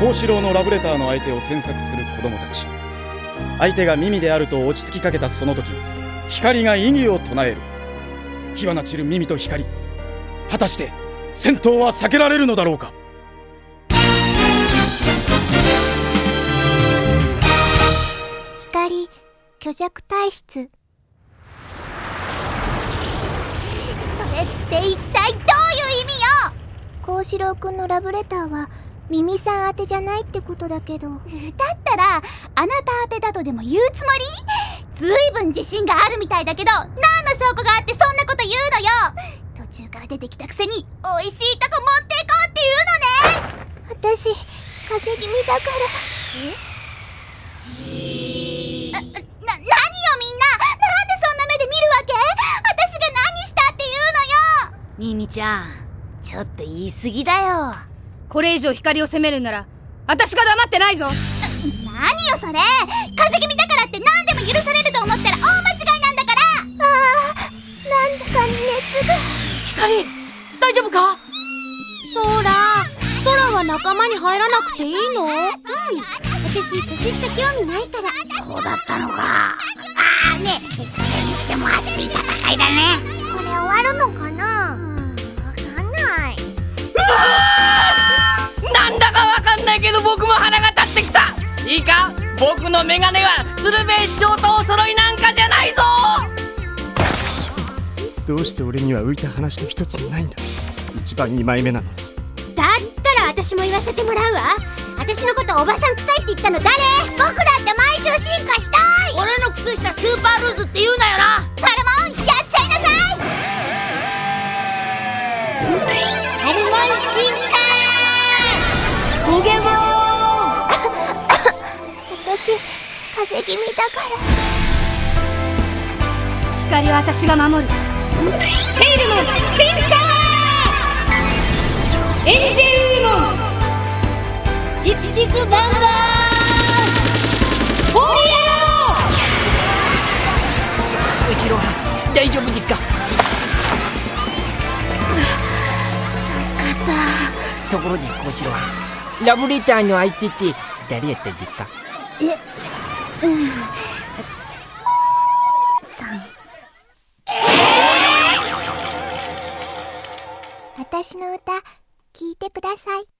幸四郎のラブレターの相手を詮索する子供たち。相手が耳であると落ち着きかけたその時光が意義を唱える。火花散る耳と光。果たして戦闘は避けられるのだろうか？光虚弱体質。それって一体どういう意味よ？幸四郎くんのラブレターは耳さん宛てじゃないってことだけど。だったらあなた宛てだとでも言うつもり？ずいぶん自信があるみたいだけど何の証拠があってそんなこと言うのよ？途中から出てきたくせに美味しいとこ持っていこうって言うのね！私風邪気味だから。え？な、何よみんな！なんでそんな目で見るわけ？私が何したって言うのよ！ミミちゃんちょっと言い過ぎだよこれ以上光を責めるんなら私が黙ってないぞ。何よそれ。風邪気味だからって何でも許されると思ったら大間違いなんだから。ああなんだか熱が。光大丈夫か？そら空は仲間に入らなくていいの？うん。私年下興味ないから。そうだったのか。ああねそれにしても熱い戦いだね。これ終わるのかな？けど僕も腹が立ってきた。いいか？僕のメガネは鶴瓶師匠とお揃いなんかじゃないぞ！どうして俺には浮いた話の一つもないんだ。一番二枚目なのに。だったら私も言わせてもらうわ。私のことおばさん臭いって言ったの誰？僕だって毎週進化したい。俺の靴下スーパールーズって言う風邪気味だから。光は私が守る。テイルモン進化!エンジェルモンチクチクバンバンフォリア後ろ大丈夫でっか?助かった。ところで小四郎ラブレターの相手って誰やったんでっか?私の歌聞いてください。